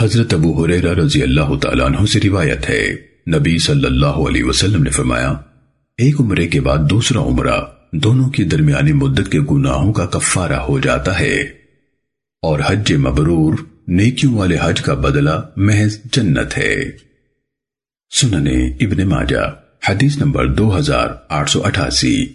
حضرت ابو حریرہ رضی اللہ تعالیٰ عنہ سے روایت ہے۔ نبی صلی اللہ علیہ وسلم نے فرمایا، ایک عمرے کے بعد دوسرا عمرہ دونوں کی درمیانی مدت کے گناہوں کا کفارہ ہو جاتا ہے۔ اور حج مبرور، نیکیوں والے حج کا بدلہ محض جنت ہے۔ سننے ابن ماجہ، حدیث نمبر دو ہزار آٹھ سو اٹھاسی۔